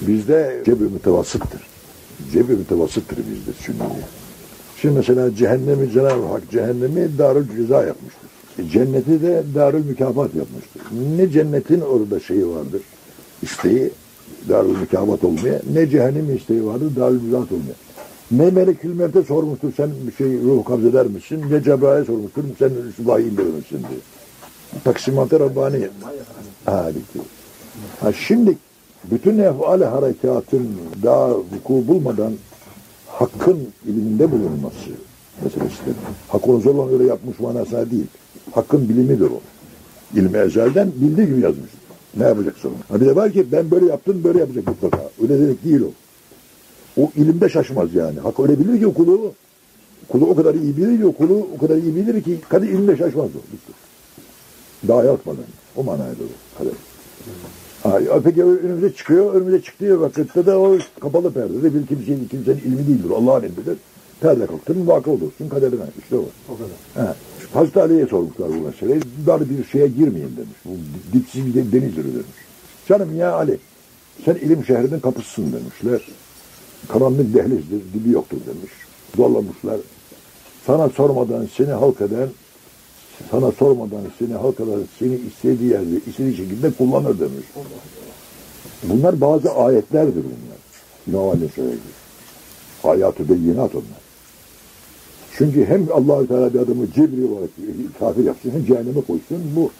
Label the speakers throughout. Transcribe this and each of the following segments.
Speaker 1: Bizde cebri mütevasıttır. Cebri mütevasıttır bizde sünniye. Şimdi mesela cehennemi Cenab-ı Hak cehennemi darül ceza yapmıştır. E, cenneti de darül mükafat yapmıştır. Ne cennetin orada şeyi vardır, isteği darül mükafat olmaya, ne cehennem isteği vardır darül müzat olmaya. Ne melekül mevte sormuştur sen bir şey ruh kabz eder misin? Ne Cebrail'e sormuştur sen vahiy indirir misin diye. Taksimat-ı Rabbani. Ha. Ha, şimdi bütün efal harekatın daha vuku bulmadan hakkın iliminde bulunması meselesidir. Hak onu zorla öyle yapmış manasına değil. Hakkın bilimidir o. İlmi ezelden bildiği gibi yazmış. Ne yapacak sonra? Ha bir de var ki ben böyle yaptım böyle yapacak mutlaka. Öyle demek değil o. O ilimde şaşmaz yani. Hak öyle bilir ki kulu, kulu o kadar iyi bilir ki kulu o kadar iyi bilir ki kadı ilimde şaşmaz o. Daha yatmadan. O manaya doğru. Kader. Ha, peki önümüze çıkıyor, önümüze çıktığı vakitte de o kapalı perdede bir kimsenin, kimsenin ilmi değildir. Allah'ın ilmidir. Perde kalktın, vakı olursun kaderine. İşte o.
Speaker 2: O kadar.
Speaker 1: Ha. Hazreti Ali'ye sormuşlar bu meseleyi. Dar bir şeye girmeyin demiş. Bu dipsiz bir denizdir demiş. Canım ya Ali, sen ilim şehrinin kapısısın demişler. Karanlık dehlizdir, dibi yoktur demiş. Zorlamışlar. Sana sormadan seni halk eden, sana sormadan seni halk eden, seni istediği yerde, istediği şekilde kullanır demiş. Bunlar bazı ayetlerdir bunlar. Ali söyledi. Hayatı beyinat onlar. Çünkü hem Allahü Teala bir adamı cebri olarak kafir yapsın hem cehenneme koysun. Bu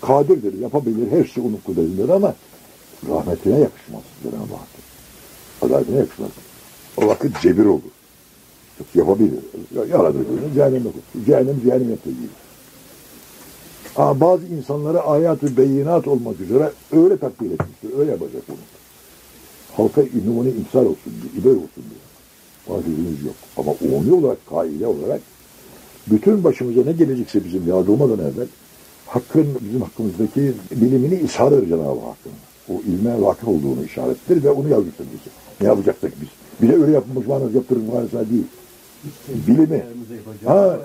Speaker 1: kadirdir, yapabilir, her şey onun kudretindedir ama rahmetine yakışmaz Cenab-ı Hak. Adaletine yakışmaz. O vakit cebir olur. Yapabilir. Yaradır cehenneme koysun. Cehennem cehennem yaptığı. Bazı insanlara ayat-ı beyinat olmak üzere öyle takdir etmiştir. Öyle yapacak bunu. Halka numune imsal olsun diye, iber olsun diye. Vazifemiz yok. Ama umumi olarak, kaide olarak bütün başımıza ne gelecekse bizim yardımdan evvel hakkın, bizim hakkımızdaki bilimini isharır Cenab-ı Hakk'ın. O ilme vakıf olduğunu işarettir ve onu yazmıştır bize. Ne yapacaksak biz. Bize öyle yapılmış manası yaptırmış manası değil. Bilimi. Ha,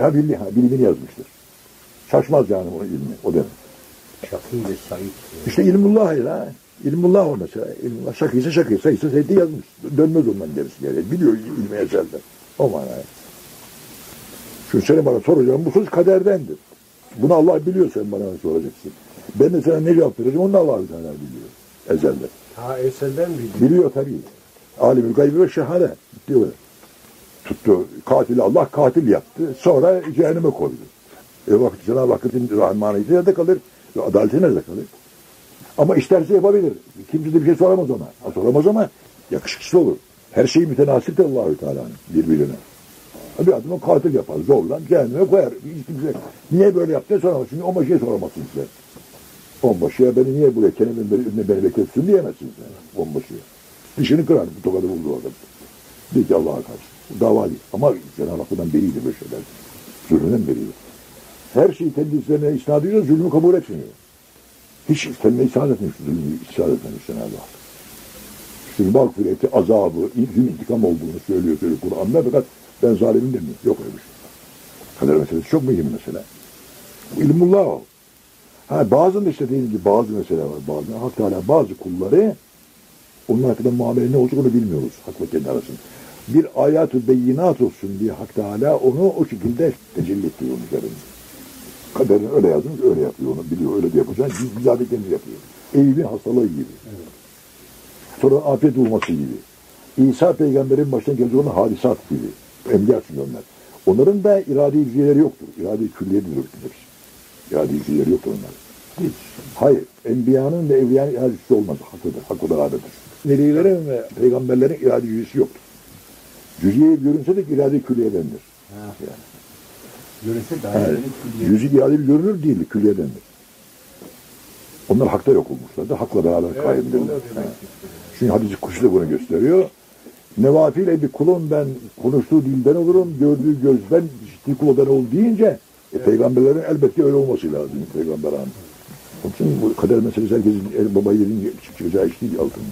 Speaker 1: ha, bilimi, ha, bilimini yazmıştır. Şaşmaz yani o ilmi, o demek.
Speaker 2: Şakî ve Said.
Speaker 1: İşte ilmullah ya. İlmullah o mesela. İlmullah şakıysa şakı, sayısı sayısı yazmış. Dönmez ondan gerisi geriye. Biliyor ilmi ezelden. O manaya. Çünkü senin bana soracağım bu söz kaderdendir. Bunu Allah biliyor sen bana soracaksın. Ben de sana ne cevap vereceğim onu da Allah Teala biliyor. Ezelden.
Speaker 2: Ha eselden miydi?
Speaker 1: Biliyor tabii. Alimül gaybi ve şehade. Diyor. Tuttu. Katili Allah katil yaptı. Sonra cehenneme koydu. E vakit Cenab-ı Hakk'ın rahmaniyeti nerede kalır? Ve adaleti nerede kalır? Ama isterse yapabilir. Kimse de bir şey soramaz ona. Ha, soramaz ama yakışıklı olur. Her şeyi mütenasiptir Allahü Teala'nın birbirine. Bir adamı katil yapar, zorlar, cehenneme koyar. Hiç kimse niye böyle yaptı soramaz. Çünkü onbaşıya soramazsın size. Onbaşıya beni niye buraya kendimin önüne beni bekletsin diyemezsin sen. Onbaşıya. Dişini kırar bu tokadı bulduğu adam. De ki Allah'a karşı. Dava değil. Ama Cenab-ı Hakk'tan beriydi böyle şeyler. Zulmünden beriydi. Her şeyi kendi üzerine isnat ediyor, zulmü kabul etmiyor. Hiç kendine isnat etmemiş, zulmü isnat etmemiş Cenab-ı Hak. Çünkü mağfireti, azabı, ilhim intikam olduğunu söylüyor, söylüyor Kur'an'da fakat ben zalimim demiyor. Yok öyle bir şey. Kader meselesi çok mühim mesele. Bu ilmullah o. Ha, bazı işte dediğim gibi bazı mesele var. Bazı, Hak Teala bazı kulları onun hakkında muamele ne olacak onu bilmiyoruz. Hak ve kendi arasında. Bir ayat-ı beyinat olsun diye Hak Teala onu o şekilde tecelli ettiriyor onun üzerinde. Kaderini öyle yazmış, öyle yapıyor onu biliyor, öyle de yapacak. Biz bizadetlerini yapıyor. Eyüp'ün hastalığı gibi. Sonra afet bulması gibi. İsa peygamberin başına gelecek olan hadisat gibi. Enbiya çünkü onlar. Onların da irade ilgileri yoktur. İrade külliyedir hepsi. İrade ilgileri yoktur onlar. Hiç. Hayır. Enbiyanın ve evliyanın iradesi olmaz. Hakkıdır. Hakkı beraberdir. Velilerin ve peygamberlerin irade yüzüsü yoktur. Cüziye görünse de irade külliyedendir. Yani. Evet.
Speaker 2: dairenin külliye.
Speaker 1: Yüzü irade bir görünür değil, külliyedendir. Onlar hakta yok olmuşlardı. Hakla beraber
Speaker 2: Evet,
Speaker 1: Evet.
Speaker 2: istedim.
Speaker 1: Çünkü hadis-i kuşu da bunu gösteriyor. Nevafile bir kulum ben konuştuğu dilden olurum, gördüğü gözden işittiği kulu ben ol deyince e, peygamberlerin elbette öyle olması lazım peygamber hanım. Onun için bu kader meselesi herkesin el baba yerin çıkacağı iş değil altında.